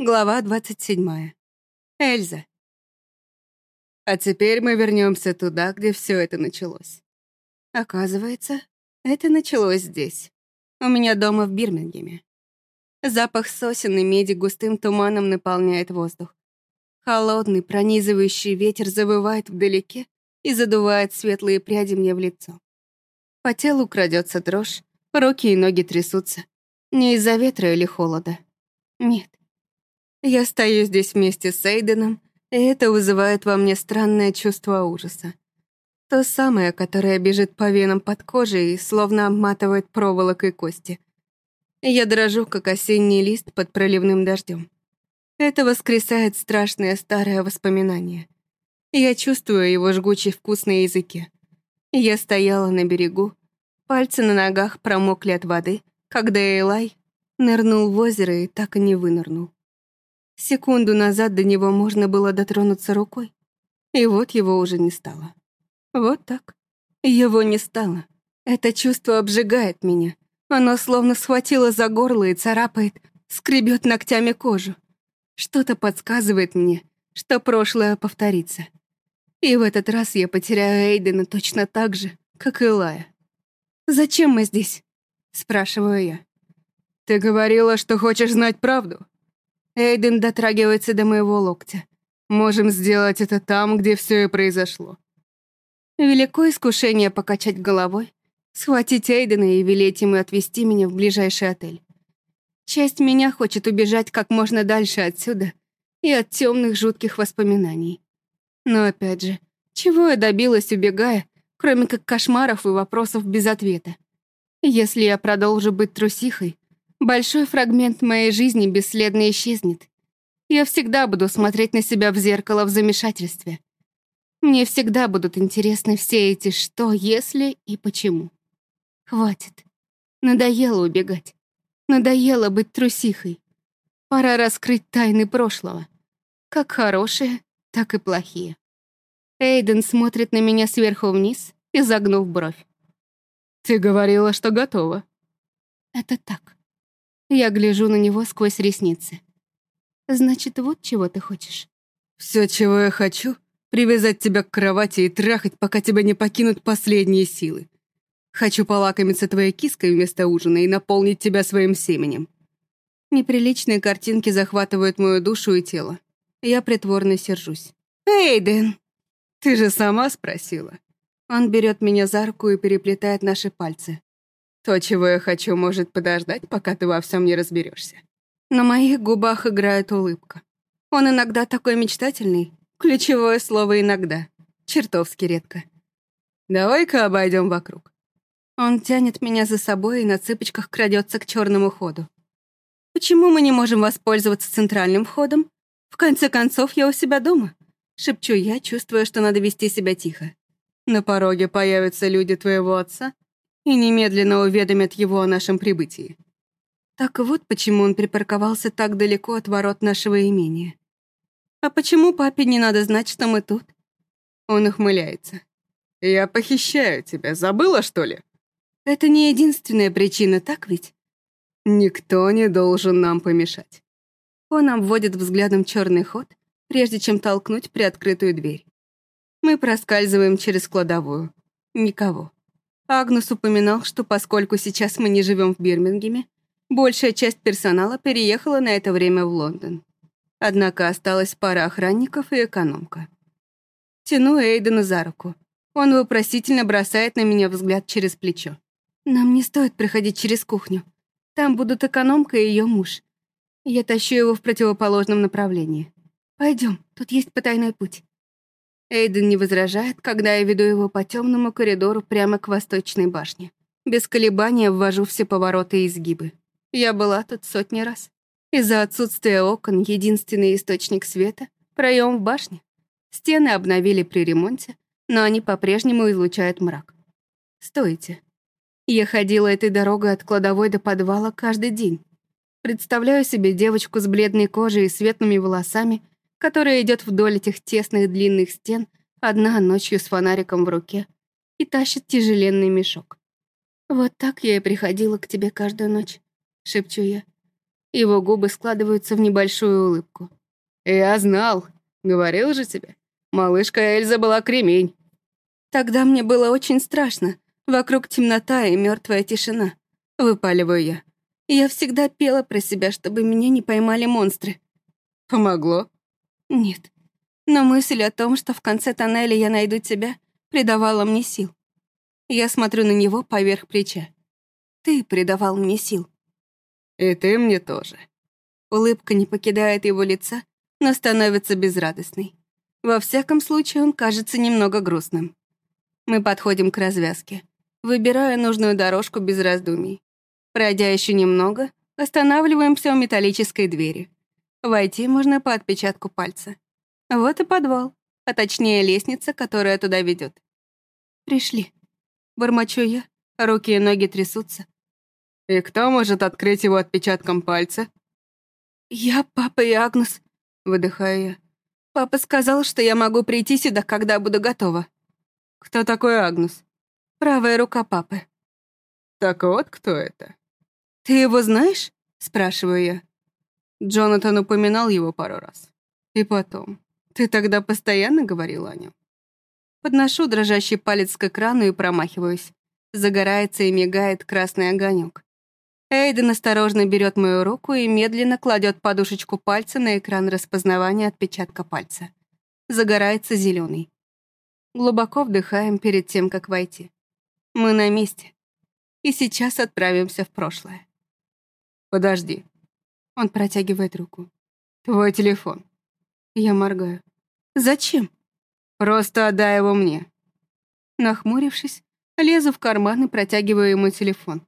Глава 27. Эльза. А теперь мы вернемся туда, где все это началось. Оказывается, это началось здесь. У меня дома в Бирмингеме. Запах сосен и меди густым туманом наполняет воздух. Холодный, пронизывающий ветер завывает вдалеке и задувает светлые пряди мне в лицо. По телу крадется дрожь, руки и ноги трясутся. Не из-за ветра или холода. Нет. Я стою здесь вместе с Эйденом, и это вызывает во мне странное чувство ужаса. То самое, которое бежит по венам под кожей и словно обматывает проволокой кости. Я дрожу, как осенний лист под проливным дождем. Это воскресает страшное старое воспоминание. Я чувствую его жгучий вкус на языке. Я стояла на берегу, пальцы на ногах промокли от воды, когда Элай нырнул в озеро и так и не вынырнул. Секунду назад до него можно было дотронуться рукой, и вот его уже не стало. Вот так. Его не стало. Это чувство обжигает меня. Оно словно схватило за горло и царапает, скребет ногтями кожу. Что-то подсказывает мне, что прошлое повторится. И в этот раз я потеряю Эйдена точно так же, как и Лая. «Зачем мы здесь?» — спрашиваю я. «Ты говорила, что хочешь знать правду?» Эйден дотрагивается до моего локтя. Можем сделать это там, где все и произошло. Велико искушение покачать головой, схватить Эйдена и велеть ему отвезти меня в ближайший отель. Часть меня хочет убежать как можно дальше отсюда и от темных жутких воспоминаний. Но опять же, чего я добилась, убегая, кроме как кошмаров и вопросов без ответа? Если я продолжу быть трусихой, Большой фрагмент моей жизни бесследно исчезнет. Я всегда буду смотреть на себя в зеркало в замешательстве. Мне всегда будут интересны все эти «что», «если» и «почему». Хватит. Надоело убегать. Надоело быть трусихой. Пора раскрыть тайны прошлого. Как хорошие, так и плохие. Эйден смотрит на меня сверху вниз, Я гляжу на него сквозь ресницы. Значит, вот чего ты хочешь. Все, чего я хочу, привязать тебя к кровати и трахать, пока тебя не покинут последние силы. Хочу полакомиться твоей киской вместо ужина и наполнить тебя своим семенем. Неприличные картинки захватывают мою душу и тело. Я притворно сержусь. «Эйден!» «Ты же сама спросила». Он берет меня за руку и переплетает наши пальцы. То, чего я хочу, может подождать, пока ты во всем не разберешься. На моих губах играет улыбка. Он иногда такой мечтательный. Ключевое слово «иногда». Чертовски редко. Давай-ка обойдем вокруг. Он тянет меня за собой и на цыпочках крадется к черному ходу. Почему мы не можем воспользоваться центральным входом? В конце концов, я у себя дома. Шепчу я, чувствуя, что и немедленно уведомят его о нашем прибытии. Так вот почему он припарковался так далеко от ворот нашего имени. А почему папе не надо знать, что мы тут? Он ухмыляется. «Я похищаю тебя, забыла, что ли?» «Это не единственная причина, так ведь?» «Никто не должен нам помешать». Он обводит взглядом черный ход, прежде чем толкнуть приоткрытую дверь. Мы проскальзываем через кладовую. Никого. Агнус упоминал, что поскольку сейчас мы не живем в Бирмингеме, большая часть персонала переехала на это время в Лондон. Однако осталась пара охранников и экономка. Тяну Эйдена за руку. Он вопросительно бросает на меня взгляд через плечо. «Нам не стоит проходить через кухню. Там будут экономка и ее муж. Я тащу его в противоположном направлении. Пойдем, тут есть потайной путь. Эйден не возражает, когда я веду его по темному коридору прямо к восточной башне. Без колебания ввожу все повороты и изгибы. Я была тут сотни раз. Из-за отсутствия окон единственный источник света — проем в башне. Стены обновили при ремонте, но они по-прежнему излучают мрак. Стойте. Я ходила этой дорогой от кладовой до подвала каждый день. которая идет вдоль этих тесных длинных стен, одна ночью с фонариком в руке, и тащит тяжеленный мешок. «Вот так я и приходила к тебе каждую ночь», — шепчу я. Его губы складываются в небольшую улыбку. «Я знал. Говорил же тебе. Малышка Эльза была кремень». «Тогда мне было очень страшно. Вокруг темнота и мертвая тишина». Выпаливаю я. Я всегда пела про себя, чтобы меня не поймали монстры. «Помогло?» Нет. Но мысль о том, что в конце тоннеля я найду тебя, придавала мне сил. Я смотрю на него поверх плеча. Ты придавал мне сил. И ты мне тоже. Улыбка не покидает его лица, но становится безрадостной. Во всяком случае, он кажется немного грустным. Мы подходим к развязке. Выбираю нужную дорожку без раздумий. Пройдя еще немного, останавливаемся у металлической двери. Войти можно по отпечатку пальца. Вот и подвал, а точнее лестница, которая туда ведет. Пришли. Бормочу я, руки и ноги трясутся. И кто может открыть его отпечатком пальца? Я, папа и Агнус, выдыхаю я. Папа сказал, что я могу прийти сюда, когда буду готова. Кто такой Агнус? Правая рука папы. Так вот кто это. Ты его знаешь? Спрашиваю я. Джонатан упоминал его пару раз. И потом. Ты тогда постоянно говорил о нем? Подношу дрожащий палец к экрану и промахиваюсь. Загорается и мигает красный огонек. Эйден осторожно берет мою руку и медленно кладет подушечку пальца на экран распознавания отпечатка пальца. Загорается зеленый. Глубоко вдыхаем перед тем, как войти. Мы на месте. И сейчас отправимся в прошлое. Подожди. Он протягивает руку. Твой телефон. Я моргаю. Зачем? Просто отдай его мне. Нахмурившись, лезу в карман и протягиваю ему телефон.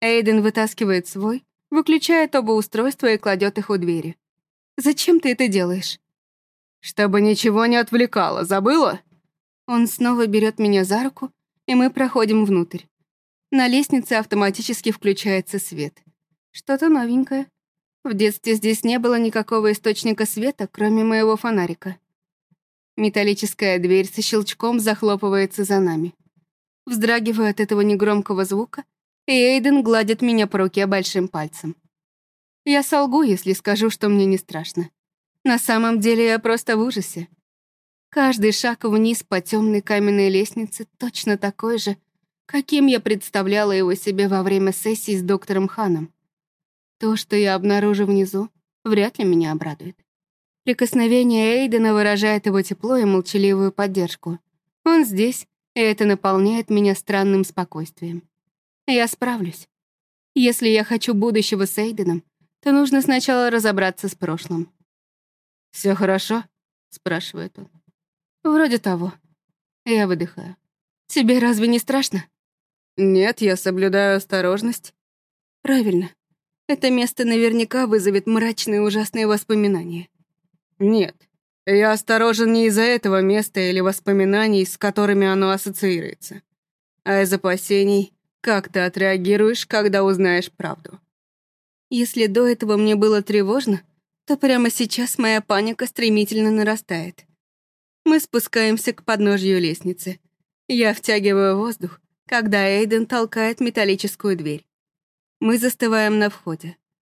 Эйден вытаскивает свой, выключает оба устройства В детстве здесь не было никакого источника света, кроме моего фонарика. Металлическая дверь со щелчком захлопывается за нами. Вздрагиваю от этого негромкого звука, и Эйден гладит меня по руке большим пальцем. Я солгу, если скажу, что мне не страшно. На самом деле я просто в ужасе. Каждый шаг вниз по темной каменной лестнице точно такой же, каким я представляла его себе во время сессии с доктором Ханом. То, что я обнаружу внизу, вряд ли меня обрадует. Прикосновение Эйдена выражает его тепло и молчаливую поддержку. Он здесь, и это наполняет меня странным спокойствием. Я справлюсь. Если я хочу будущего с Эйденом, то нужно сначала разобраться с прошлым. «Все хорошо?» — спрашивает он. Вроде того. Я выдыхаю. Тебе разве не страшно? Нет, я соблюдаю осторожность. Правильно. Это место наверняка вызовет мрачные ужасные воспоминания. Нет. Я осторожен не из-за этого места или воспоминаний, с которыми оно ассоциируется, а из опасений, как ты отреагируешь, когда узнаешь правду. Если до этого мне было тревожно, то прямо сейчас моя паника стремительно нарастает. Мы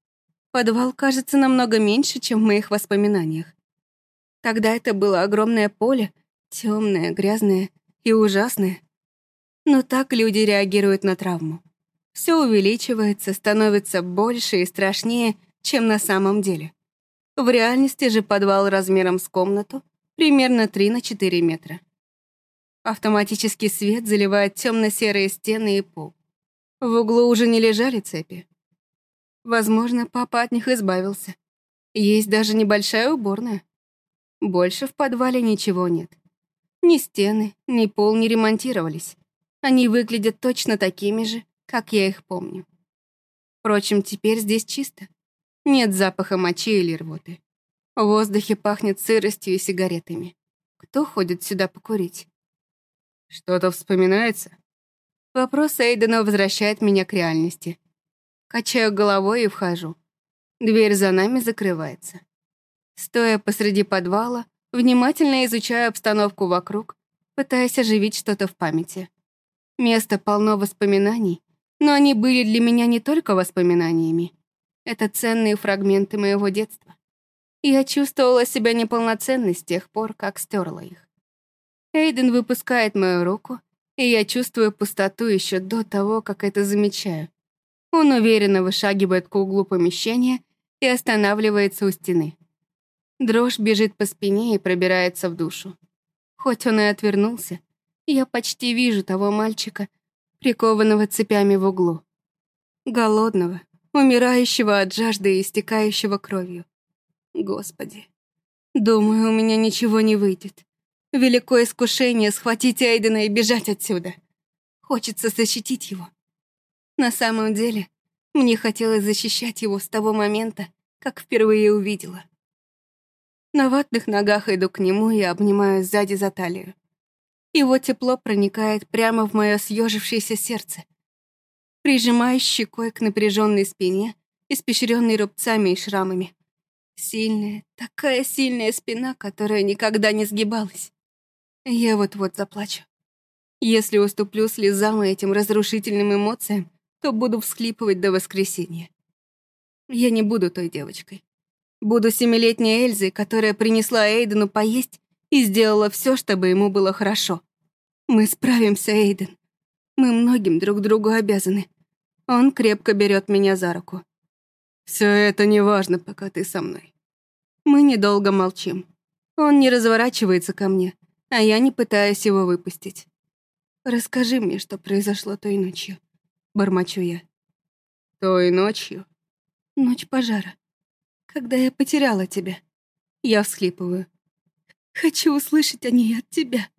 спускаемся к подножью лестницы. Я втягиваю воздух, когда Эйден толкает металлическую дверь. Мы застываем на входе. Подвал кажется намного меньше, чем в моих воспоминаниях. Тогда это было огромное поле, темное, грязное и ужасное. Но так люди реагируют на травму. Все увеличивается, становится больше и страшнее, чем на самом деле. В реальности же подвал размером с комнату примерно 3 на 4 метра. Автоматический Вопрос Эйдена возвращает меня к реальности. Качаю головой и вхожу. Дверь за нами закрывается. Стоя посреди подвала, внимательно изучаю обстановку вокруг, пытаясь оживить что-то в памяти. Место полно воспоминаний, но они были для меня не только воспоминаниями. Это ценные фрагменты моего детства. Я чувствовала себя неполноценной с тех пор, как стерла их. Эйден выпускает мою руку — и я чувствую пустоту еще до того, как это замечаю. Он уверенно вышагивает к углу помещения и останавливается у стены. Дрожь бежит по спине и пробирается в душу. Хоть он и отвернулся, я почти вижу того мальчика, прикованного цепями в углу. Голодного, умирающего от жажды и истекающего кровью. Господи. Думаю, у меня ничего не выйдет. Великое искушение схватить Эйдена и бежать отсюда. Хочется защитить его. На самом деле, мне хотелось защищать его с того момента, как впервые увидела. На ватных ногах иду к нему и обнимаю сзади за талию. Его тепло проникает прямо в мое съежившееся сердце. Прижимаю щекой к напряженной спине, испещренной рубцами и шрамами. Сильная, такая сильная спина, которая никогда не сгибалась. Я вот-вот заплачу. Если уступлю слезам и этим разрушительным эмоциям, то буду всхлипывать до воскресенья. Я не буду той девочкой. Буду семилетней Эльзой, которая принесла Эйдену поесть и сделала все, чтобы ему было хорошо. Мы справимся, Эйден. Мы многим друг другу обязаны. Он крепко берет меня за руку. Все это не важно, пока ты со мной. А я не пытаюсь его выпустить. Расскажи мне, что произошло той ночью. Бормочу я. Той ночью? Ночь пожара. Когда я потеряла тебя. Я всхлипываю. Хочу услышать о ней от тебя.